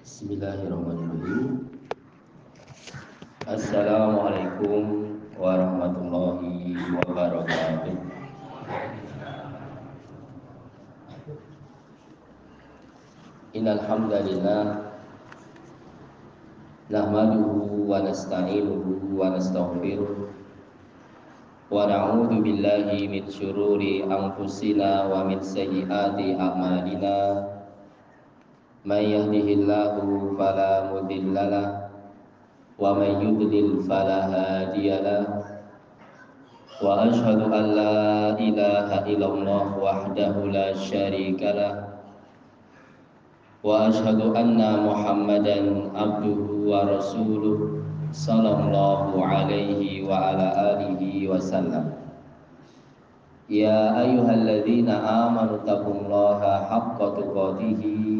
Bismillahirrahmanirrahim. Assalamualaikum warahmatullahi wabarakatuh. Innal hamdalillah nahmaduhu wa nasta'inuhu wa nastaghfiruh wa na'udzu billahi min syururi anfusina wa min sayyiati a'malina may yahdihillahu fala mudhillalah wa may yudlil fala hadiyalah wa ashhadu an la ilaha illallah wahdahu la syarikalah wa ashhadu anna muhammadan abduhu wa rasuluh sallallahu alaihi wa ala alihi wa sallam. Ya ayyuhalladzina amanu taqullaha haqqa tuqatih. wa la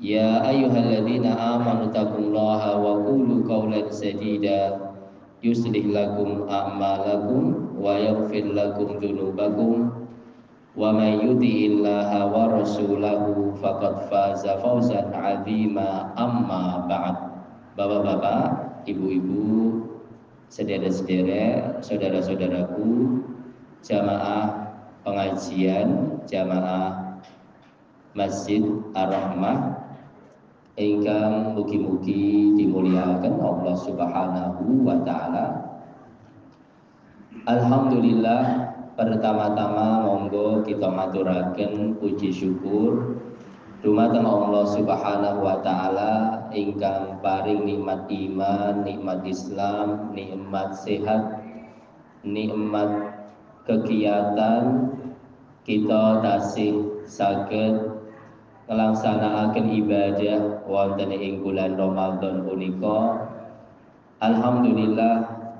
يا أيها الذين آمنوا اتقوا الله وقولوا قولا سديدا يصلح لكم أعمالكم ويغفر لكم ذنوبكم ومن يطع الله ورسوله فقد فاز فوزا عظيما أما بعد Bapak-bapak, ibu-ibu, saudara-saudara, saudara-saudaraku, jamaah pengajian, jamaah Masjid Ar-Rahmah ingkang mugi-mugi dimuliakan Allah Subhanahu wa taala. Alhamdulillah pertama-tama monggo kita maturaken puji syukur dumateng Allah Subhanahu wa taala ingkang paring nikmat iman, nikmat Islam, nikmat sehat, nikmat kegiatan kita tasih saged ngelaksanakaken ibadah wonten ing bulan Ramadan punika. Alhamdulillah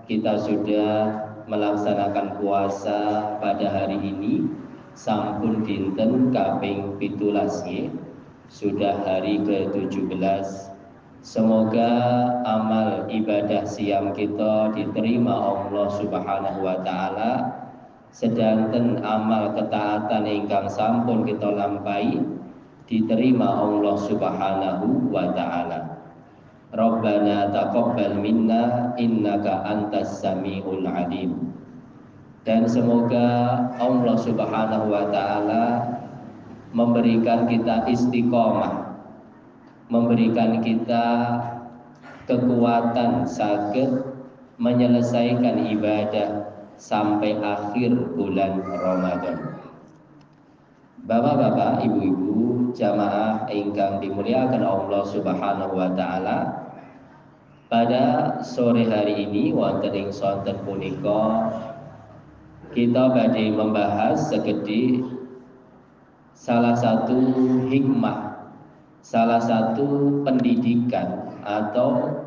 kita sudah melaksanakan puasa pada hari ini sampun dinten kaping pitulas sudah hari ke-17 semoga amal ibadah siam kita diterima Allah Subhanahu wa taala sedangkan amal ketaatan ingkang sampun kita lampahi diterima Allah Subhanahu wa taala Rabbana taqabbal minna innaka antas samiul alim. Dan semoga Allah Subhanahu wa taala memberikan kita istiqomah, memberikan kita kekuatan sakit menyelesaikan ibadah sampai akhir bulan Ramadan. Bapak-bapak, ibu-ibu, jamaah ingkang dimuliakan Allah Subhanahu wa taala, pada sore hari ini wonten ing sonten punika kita badhe membahas segede salah satu hikmah, salah satu pendidikan atau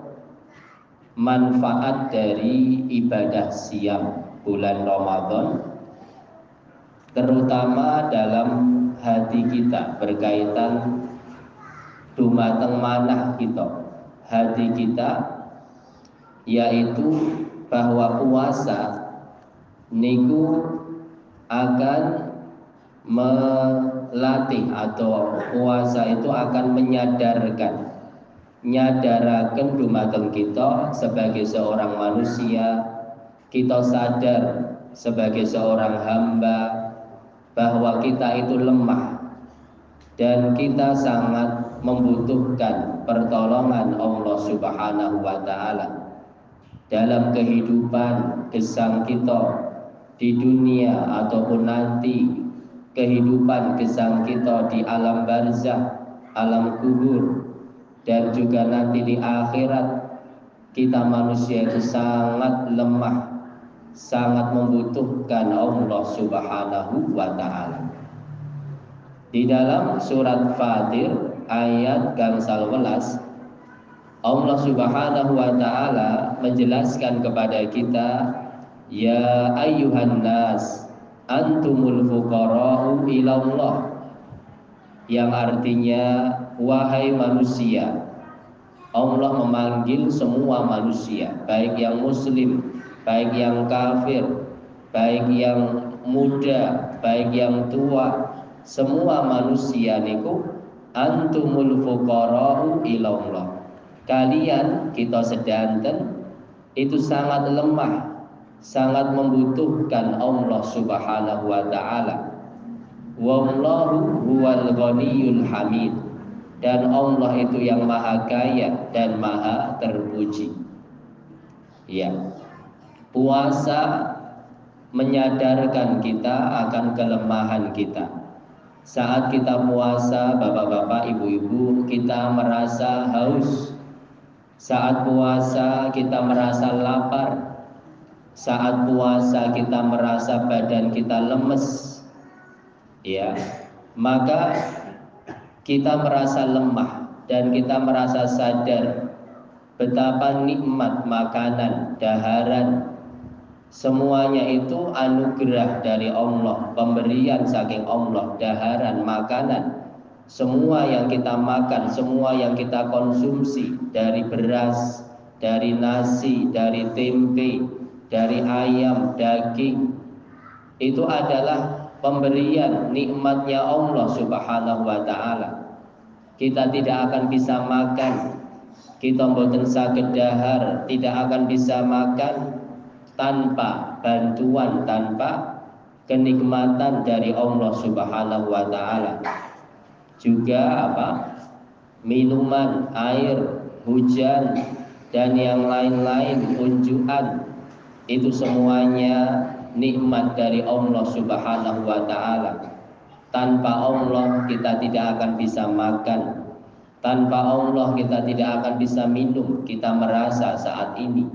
manfaat dari ibadah siam bulan Ramadan terutama dalam hati kita berkaitan dumateng manah kita. Hati kita yaitu bahwa puasa niku akan melatih atau puasa itu akan menyadarkan nyadaraken dumateng kita sebagai seorang manusia kita sadar sebagai seorang hamba bahwa kita itu lemah dan kita sangat membutuhkan pertolongan Allah Subhanahu wa taala dalam kehidupan gesang kita di dunia ataupun nanti kehidupan gesang kita di alam barzah, alam kubur dan juga nanti di akhirat kita manusia itu sangat lemah, sangat membutuhkan Allah Subhanahu wa taala. Di dalam surat Fatir ayat gangsal welas Allah Subhanahu wa taala menjelaskan kepada kita ya ayyuhan nas antumul fuqara'u ilallah yang artinya wahai manusia Allah memanggil semua manusia baik yang muslim baik yang kafir baik yang muda baik yang tua semua manusia niku antumul fuqara'u ilallah. Kalian kita sedanten itu sangat lemah, sangat membutuhkan Allah Subhanahu wa taala. Wallahu huwal ghaniyul hamid. Dan Allah itu yang maha kaya dan maha terpuji. Ya. Puasa menyadarkan kita akan kelemahan kita saat kita puasa, bapak-bapak, ibu-ibu, kita merasa haus. Saat puasa, kita merasa lapar. Saat puasa, kita merasa badan kita lemes. Ya, maka kita merasa lemah dan kita merasa sadar betapa nikmat makanan, daharan, Semuanya itu anugerah dari Allah, pemberian saking Allah, daharan, makanan. Semua yang kita makan, semua yang kita konsumsi dari beras, dari nasi, dari tempe, dari ayam, daging, itu adalah pemberian nikmatnya Allah Subhanahu wa taala. Kita tidak akan bisa makan, kita mboten saged dahar, tidak akan bisa makan tanpa bantuan tanpa kenikmatan dari Allah Subhanahu wa taala. Juga apa? minuman, air, hujan dan yang lain-lain unjukan itu semuanya nikmat dari Allah Subhanahu wa taala. Tanpa Allah kita tidak akan bisa makan. Tanpa Allah kita tidak akan bisa minum. Kita merasa saat ini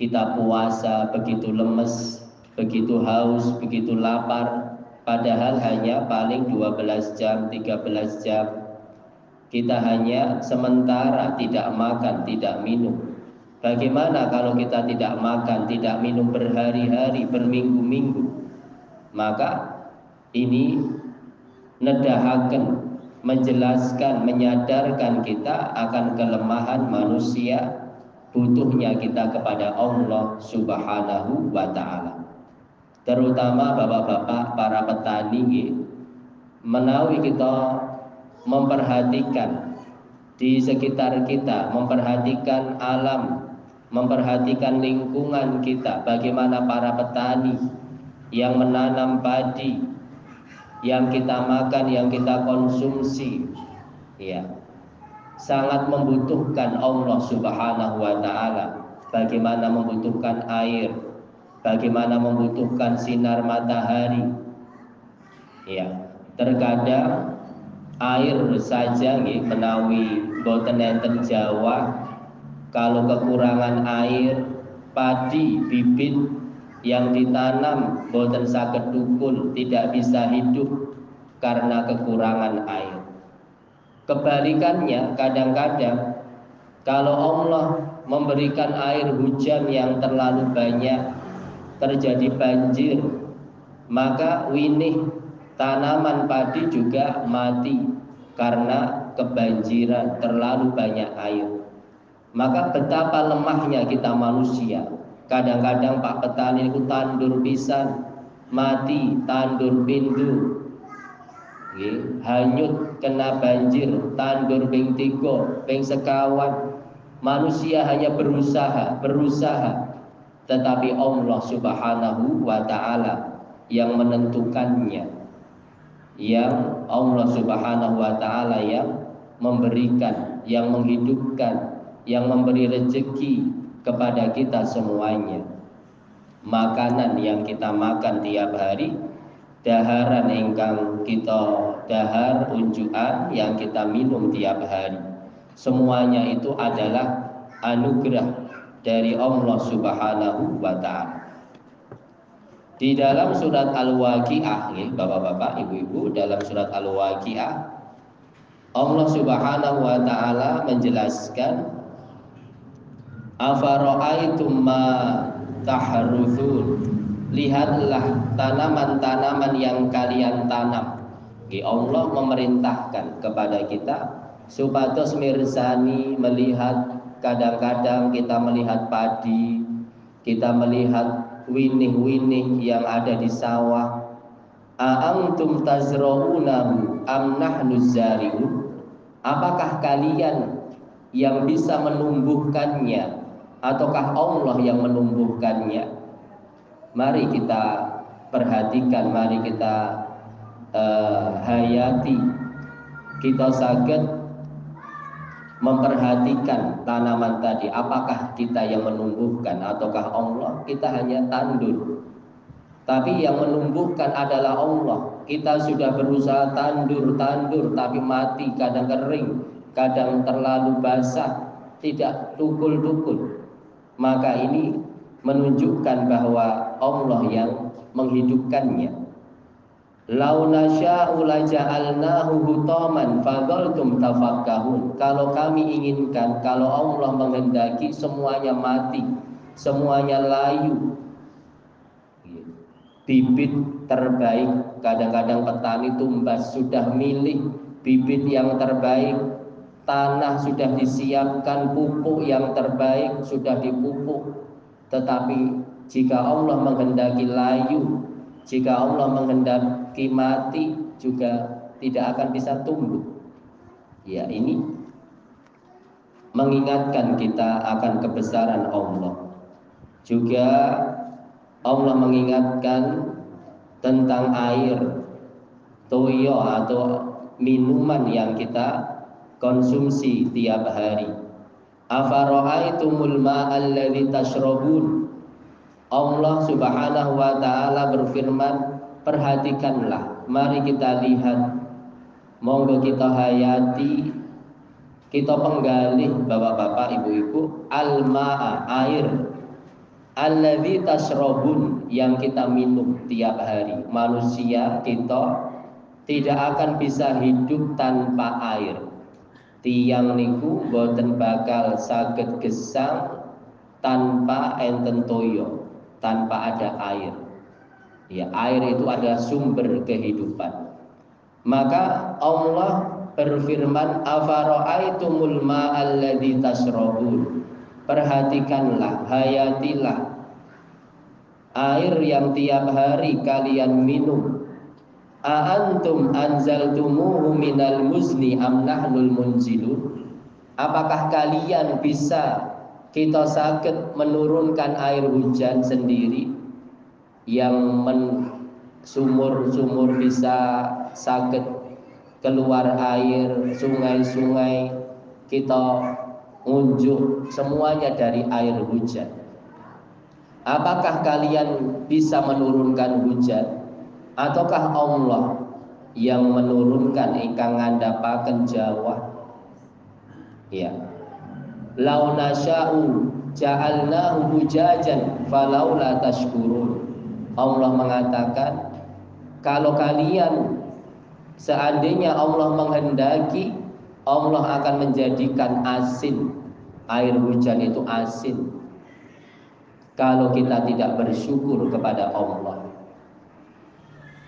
kita puasa begitu lemes, begitu haus, begitu lapar, padahal hanya paling 12 jam, 13 jam. Kita hanya sementara tidak makan, tidak minum. Bagaimana kalau kita tidak makan, tidak minum berhari-hari, berminggu-minggu? Maka ini nedahaken menjelaskan, menyadarkan kita akan kelemahan manusia butuhnya kita kepada Allah Subhanahu wa taala. Terutama bapak-bapak para petani menawi kita memperhatikan di sekitar kita, memperhatikan alam, memperhatikan lingkungan kita, bagaimana para petani yang menanam padi, yang kita makan, yang kita konsumsi, ya, sangat membutuhkan Allah Subhanahu wa taala. Bagaimana membutuhkan air, bagaimana membutuhkan sinar matahari. Ya, terkadang air saja nggih menawi boten enten Jawa kalau kekurangan air padi bibit yang ditanam boten saged tukul tidak bisa hidup karena kekurangan air Kebalikannya kadang-kadang kalau Allah memberikan air hujan yang terlalu banyak terjadi banjir maka winih tanaman padi juga mati karena kebanjiran terlalu banyak air. Maka betapa lemahnya kita manusia. Kadang-kadang Pak petani itu tandur pisan mati tandur pindu hanyut kena banjir tandur ping tiga ping sekawan. Manusia hanya berusaha berusaha. Tetapi Allah subhanahu wa ta'ala yang menentukannya. Yang Allah subhanahu wa ta'ala yang memberikan yang menghidupkan yang memberi rezeki kepada kita semuanya. Makanan yang kita makan tiap hari daharan ingkang kita dahar unjukan yang kita minum tiap hari. Semuanya itu adalah anugerah dari Allah Subhanahu wa taala. Di dalam surat Al-Waqi'ah, ya, Bapak-bapak, Ibu-ibu, dalam surat Al-Waqi'ah Allah Subhanahu wa taala menjelaskan Afara'aitum ma tahruthun Lihatlah tanaman-tanaman yang kalian tanam. Allah memerintahkan kepada kita Supados mirsani melihat Kadang-kadang kita melihat padi Kita melihat winih-winih yang ada di sawah. A'antum tazra'unahu am nahnu Apakah kalian yang bisa menumbuhkannya? Ataukah Allah yang menumbuhkannya? Mari kita perhatikan, mari kita uh, hayati. Kita sakit memperhatikan tanaman tadi. Apakah kita yang menumbuhkan ataukah Allah? Kita hanya tandur tapi yang menumbuhkan adalah Allah. Kita sudah berusaha tandur-tandur tapi mati kadang kering kadang terlalu basah tidak tukul-tukul. Maka ini menunjukkan bahwa Allah yang menghidupkannya Lau nasya'u laja'alnahu hutaman fadhaltum tafakkahun. Kalau kami inginkan, kalau Allah menghendaki semuanya mati, semuanya layu. Bibit terbaik, kadang-kadang petani tumbas sudah milih bibit yang terbaik, tanah sudah disiapkan, pupuk yang terbaik sudah dipupuk. Tetapi jika Allah menghendaki layu, jika Allah menghendaki mati juga tidak akan bisa tumbuh. Ya, ini mengingatkan kita akan kebesaran Allah. Juga Allah mengingatkan tentang air toyo atau minuman yang kita konsumsi tiap hari. Afara'aitumul ma'alladzi tashrabun Allah Subhanahu wa taala berfirman, "Perhatikanlah, mari kita lihat. Monggo kita hayati, kita penggali Bapak-bapak, Ibu-ibu, al-ma'a, air alladzi tasrobun yang kita minum tiap hari. Manusia kita tidak akan bisa hidup tanpa air. Tiang niku boten bakal saged gesang tanpa enten toyo tanpa ada air. Ya, air itu adalah sumber kehidupan. Maka Allah berfirman, "Afara'aitumul ma'alladzi tasrabun?" Perhatikanlah, hayatilah air yang tiap hari kalian minum. A'antum anzaltumuhu minal muzni am nahnul munzilun? Apakah kalian bisa kita sakit menurunkan air hujan sendiri yang sumur-sumur bisa sakit. Keluar air sungai-sungai kita unjuk semuanya dari air hujan. Apakah kalian bisa menurunkan hujan? Ataukah Allah yang menurunkan ingkang ngandapaken Jawa? Ya lau nasya'u ja'alnahu hujajan falaula tashkurun. Allah mengatakan kalau kalian seandainya Allah menghendaki Allah akan menjadikan asin. Air hujan itu asin. Kalau kita tidak bersyukur kepada Allah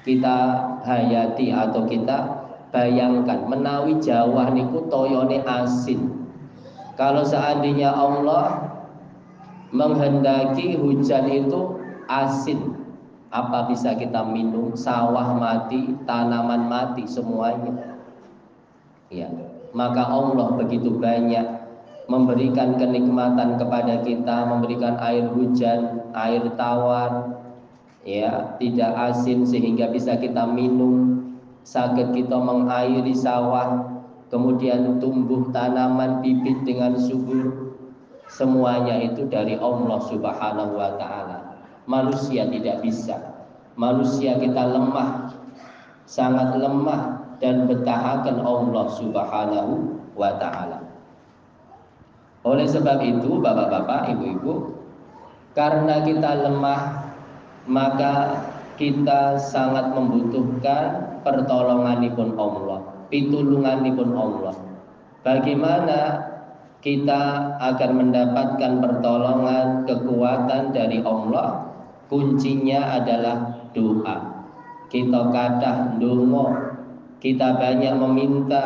kita hayati atau kita bayangkan menawi Jawa niku toyone asin kalau seandainya Allah menghendaki hujan itu asin, apa bisa kita minum? Sawah mati, tanaman mati semuanya. Ya, maka Allah begitu banyak memberikan kenikmatan kepada kita, memberikan air hujan, air tawar, ya, tidak asin sehingga bisa kita minum. Sakit kita mengairi sawah, kemudian tumbuh tanaman bibit dengan subur. Semuanya itu dari Allah Subhanahu wa taala. Manusia tidak bisa. Manusia kita lemah sangat lemah dan bertahankan Allah Subhanahu wa taala. Oleh sebab itu Bapak-bapak, Ibu-ibu karena kita lemah maka kita sangat membutuhkan pertolonganipun Allah, pitulunganipun Allah. Bagaimana kita akan mendapatkan pertolongan, kekuatan dari Allah? Kuncinya adalah doa. Kita kadah dungo, kita banyak meminta,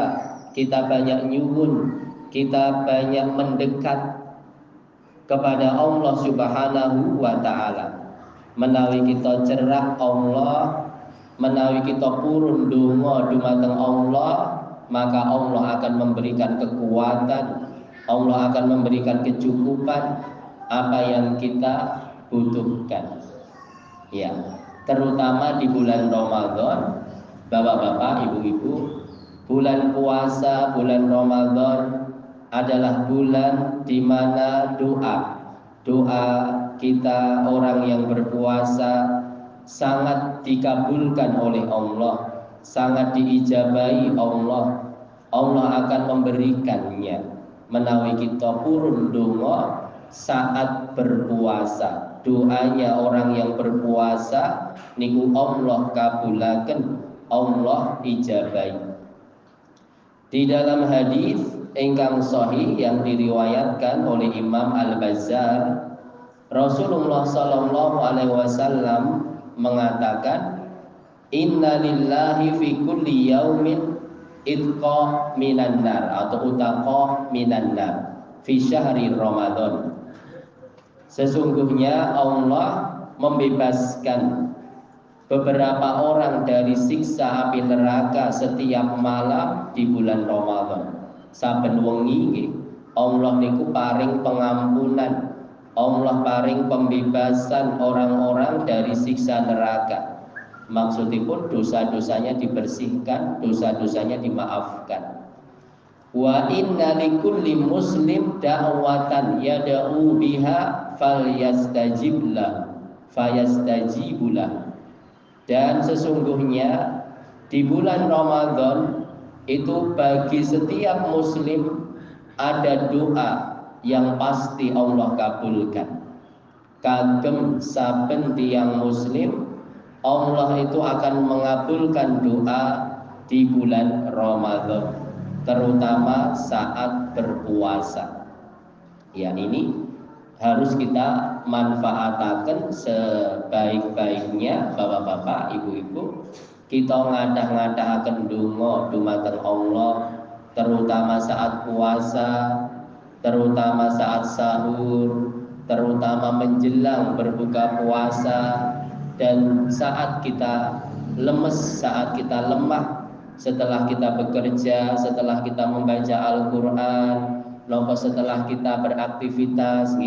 kita banyak nyuwun, kita banyak mendekat kepada Allah Subhanahu wa taala menawi kita cerak Allah menawi kita purun donga dumateng Allah maka Allah akan memberikan kekuatan Allah akan memberikan kecukupan apa yang kita butuhkan. Ya terutama di bulan Ramadan Bapak-bapak, ibu-ibu bulan puasa, bulan Ramadan adalah bulan di mana doa. Doa kita orang yang berpuasa sangat dikabulkan oleh Allah, sangat diijabahi Allah. Allah akan memberikannya menawi kita purun donga saat berpuasa. Doanya orang yang berpuasa niku Allah kabulaken, Allah ijabahi. Di dalam hadis engkang sahih yang diriwayatkan oleh Imam Al-Bazzar Rasulullah Sallallahu Alaihi Wasallam mengatakan Inna lillahi fi kulli yaumin itqa minan nar atau utaqa minan nar fi syahri Ramadan. Sesungguhnya Allah membebaskan beberapa orang dari siksa api neraka setiap malam di bulan Ramadan. Saben wengi Allah niku paring pengampunan Allah paring pembebasan orang-orang dari siksa neraka. Maksudipun dosa-dosanya dibersihkan, dosa-dosanya dimaafkan. Wa inna likulli muslim da'watan yada'u biha falyastajib lah fayastajibulah. Dan sesungguhnya di bulan Ramadan itu bagi setiap muslim ada doa yang pasti Allah kabulkan. Kagem saben tiang muslim Allah itu akan mengabulkan doa di bulan Ramadan terutama saat berpuasa. Ya ini harus kita manfaatkan sebaik-baiknya Bapak-bapak, Ibu-ibu. Kita ngadah-ngadah akan dungo dumateng Allah terutama saat puasa terutama saat sahur, terutama menjelang berbuka puasa dan saat kita lemes, saat kita lemah setelah kita bekerja, setelah kita membaca Al-Qur'an, nopo setelah kita beraktivitas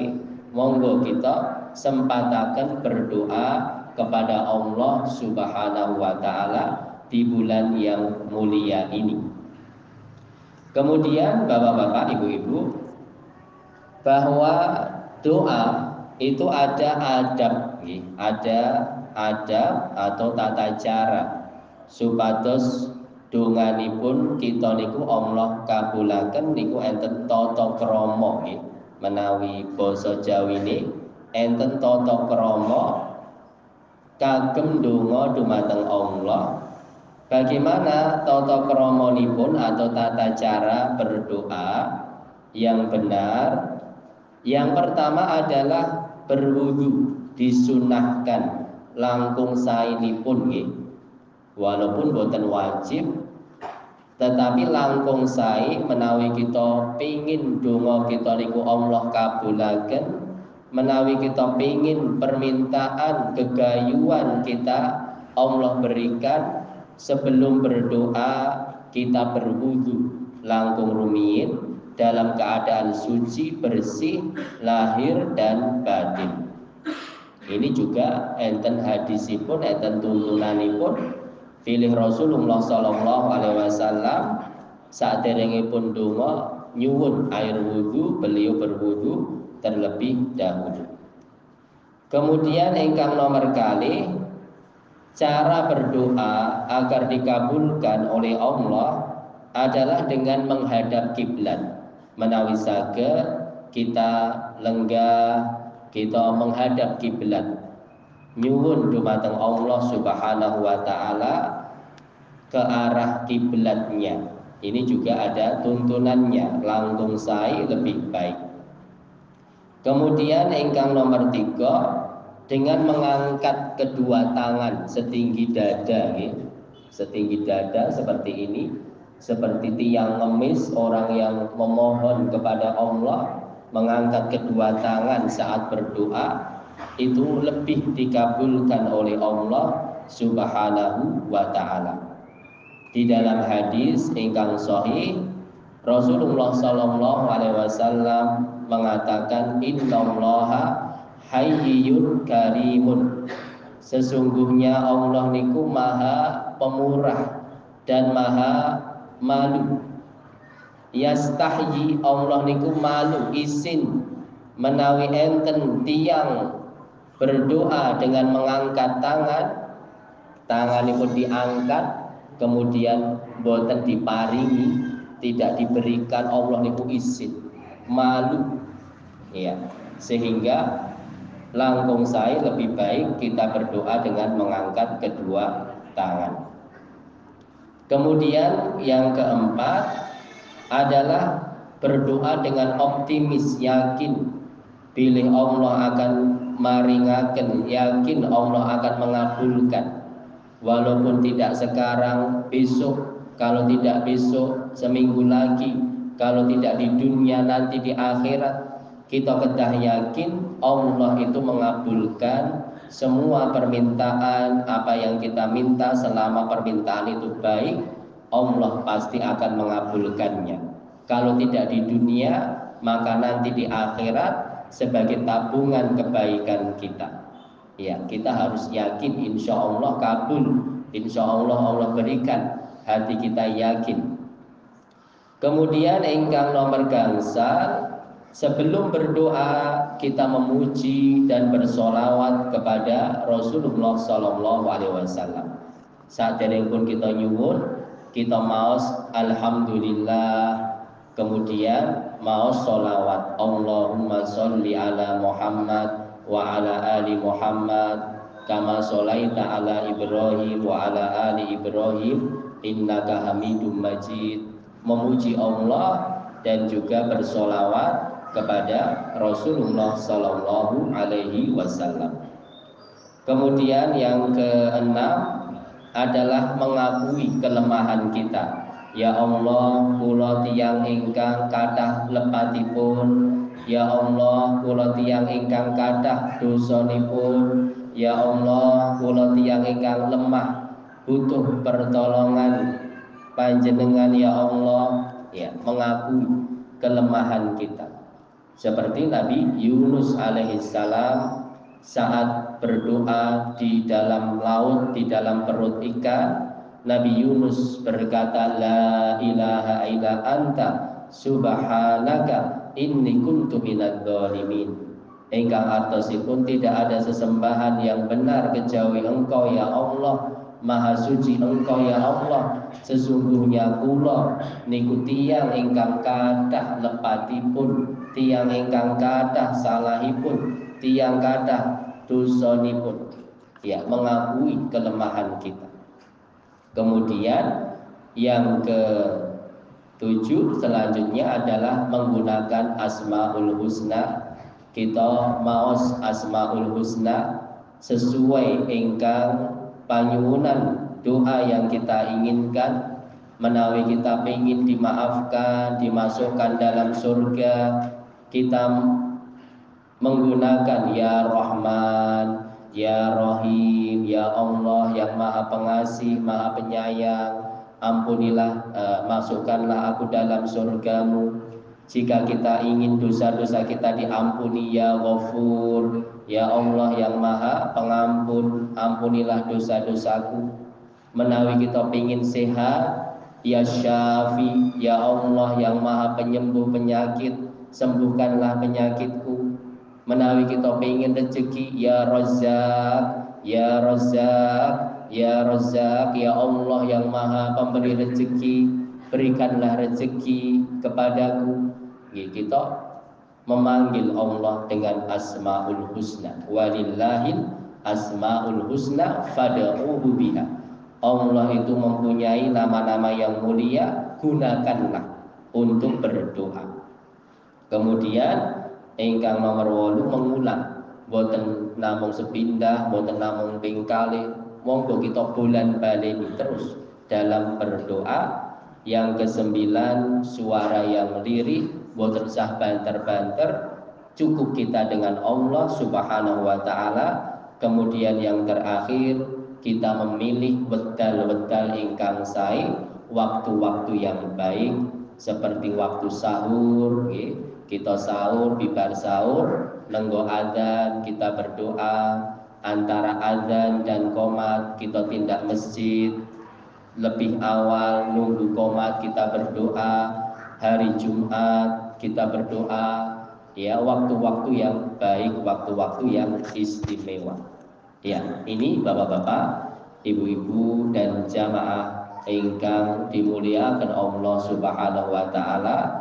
monggo kita sempatakan berdoa kepada Allah Subhanahu wa taala di bulan yang mulia ini. Kemudian Bapak-bapak, Ibu-ibu, bahwa doa itu ada adab, ada adab atau tata cara. Supados donganipun kita niku Allah kabulaken niku enten tata krama nggih menawi basa Jawine enten tata krama kagem donga dumateng Allah. Bagaimana tata kramanipun atau tata cara berdoa yang benar yang pertama adalah berwudu disunahkan langkung sainipun nggih. Walaupun boten wajib tetapi langkung sai menawi kita pingin donga kita niku Allah kabulaken menawi kita pingin permintaan kegayuan kita Allah berikan sebelum berdoa kita berwudu langkung rumiyin dalam keadaan suci, bersih, lahir dan batin. Ini juga enten hadisipun, enten tuntunanipun pilih Rasulullah Sallallahu Alaihi Wasallam saat pun donga nyuwun air wudhu, beliau berwudhu terlebih dahulu. Kemudian engkang nomor kali cara berdoa agar dikabulkan oleh Allah adalah dengan menghadap kiblat menawi saged kita lenggah kita menghadap kiblat nyuwun dumateng Allah Subhanahu wa taala ke arah kiblatnya. Ini juga ada tuntunannya, langkung sai lebih baik. Kemudian ingkang nomor tiga dengan mengangkat kedua tangan setinggi dada, ya. setinggi dada seperti ini, seperti tiang ngemis orang yang memohon kepada Allah mengangkat kedua tangan saat berdoa itu lebih dikabulkan oleh Allah Subhanahu wa taala. Di dalam hadis ingkang sahih Rasulullah sallallahu alaihi wasallam mengatakan innallaha hayyun karimun. Sesungguhnya Allah niku maha pemurah dan maha malu. Yastahyi Allah niku malu isin menawi enten tiang berdoa dengan mengangkat tangan. Tangan itu diangkat kemudian boten diparingi tidak diberikan Allah niku izin. Malu. Ya sehingga langkung saya lebih baik kita berdoa dengan mengangkat kedua tangan kemudian yang keempat adalah berdoa dengan optimis yakin. Pilih Allah akan maringaken yakin Allah akan mengabulkan. Walaupun tidak sekarang, besok, kalau tidak besok, seminggu lagi, kalau tidak di dunia nanti di akhirat, kita kedah yakin Allah itu mengabulkan semua permintaan apa yang kita minta selama permintaan itu baik, Allah pasti akan mengabulkannya. Kalau tidak di dunia, maka nanti di akhirat sebagai tabungan kebaikan kita. Ya, kita harus yakin insya Allah kabul, insya Allah Allah berikan hati kita yakin. Kemudian engkang nomor gangsal sebelum berdoa kita memuji dan bersolawat kepada Rasulullah Sallallahu Alaihi Wasallam. Saat pun kita nyuwun, kita maus Alhamdulillah, kemudian maus solawat. Allahumma sholli ala Muhammad wa ala ali Muhammad. Kama sholaita ala Ibrahim wa ala ali Ibrahim. Innaka Hamidum Majid. Memuji Allah dan juga bersolawat kepada Rasulullah Sallallahu Alaihi Wasallam. Kemudian yang keenam adalah mengakui kelemahan kita. Ya Allah, kula tiyang ingkang kathah lepatipun Ya Allah kula tiyang ingkang kathah dosanipun Ya Allah kula tiyang ingkang lemah butuh pertolongan panjenengan ya Allah ya mengakui kelemahan kita seperti Nabi Yunus alaihissalam saat berdoa di dalam laut di dalam perut ikan Nabi Yunus berkata la ilaha illa anta subhanaka inni kuntu minadz zalimin Engkang artosipun tidak ada sesembahan yang benar kecuali Engkau ya Allah. Maha suci Engkau ya Allah. Sesungguhnya kula niku tiyang ingkang kathah lepatipun tiang ingkang kathah salahipun tiang kathah dosanipun ya mengakui kelemahan kita. Kemudian yang ke Tujuh selanjutnya adalah menggunakan asmaul husna. Kita maos asmaul husna sesuai engkang panyuwunan doa yang kita inginkan. Menawi kita ingin dimaafkan, dimasukkan dalam surga, kita menggunakan ya Rahman, ya Rahim, ya Allah yang Maha Pengasih, Maha Penyayang, ampunilah uh, masukkanlah aku dalam surgamu. Jika kita ingin dosa-dosa kita diampuni ya ghafur ya Allah yang maha pengampun ampunilah dosa-dosaku. Menawi kita ingin sehat ya syafi ya Allah yang maha penyembuh penyakit sembuhkanlah penyakitku menawi kita ingin rezeki ya Razzaq ya Razzaq Ya Razak, Ya Allah yang maha pemberi rezeki Berikanlah rezeki kepadaku Kita memanggil Allah dengan asma'ul husna Walillahil asmaul husna fad'uhu biha. Allah itu mempunyai nama-nama yang mulia, gunakanlah untuk berdoa. Kemudian ingkang nomor wolu mengulang boten namung sepindah, boten namung ping monggo kita bulan baleni terus dalam berdoa. Yang kesembilan suara yang lirih boten sah banter-banter cukup kita dengan Allah Subhanahu wa taala. Kemudian yang terakhir kita memilih betal-betal ingkang sae waktu-waktu yang baik seperti waktu sahur kita sahur bibar sahur nenggo adzan kita berdoa antara adzan dan komat kita tindak masjid. Lebih awal nunggu komat kita berdoa. Hari Jumat kita berdoa. Ya waktu-waktu yang baik waktu-waktu yang istimewa. Ya, ini bapak-bapak, ibu-ibu dan jamaah ingkang dimuliakan Allah Subhanahu wa taala.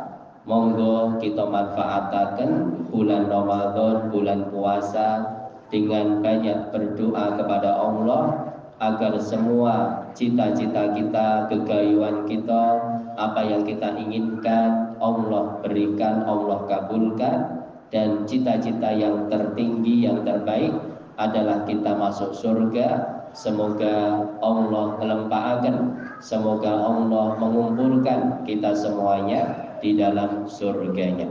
Monggo kita manfaatkan bulan Ramadan, bulan puasa dengan banyak berdoa kepada Allah agar semua cita-cita kita, kegayuan kita, apa yang kita inginkan Allah berikan, Allah kabulkan. Dan cita-cita yang tertinggi, yang terbaik adalah kita masuk surga. Semoga Allah melimpahkan Semoga Allah mengumpulkan kita semuanya di dalam surganya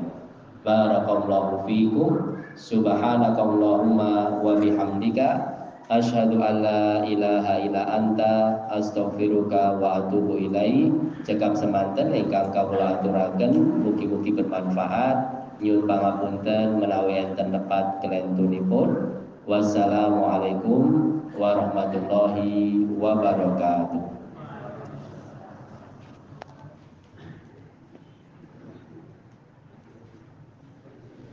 Barakallahu fikum Subhanakallahumma wa bihamdika Asyhadu an la ilaha illa anta astaghfiruka wa atubu ilaihi. Cekap semanten ingkang kawula aturaken mugi-mugi bermanfaat. Nyuwun pangapunten menawi enten lepat kelentunipun. Wassalamualaikum warahmatullahi wabarakatuh.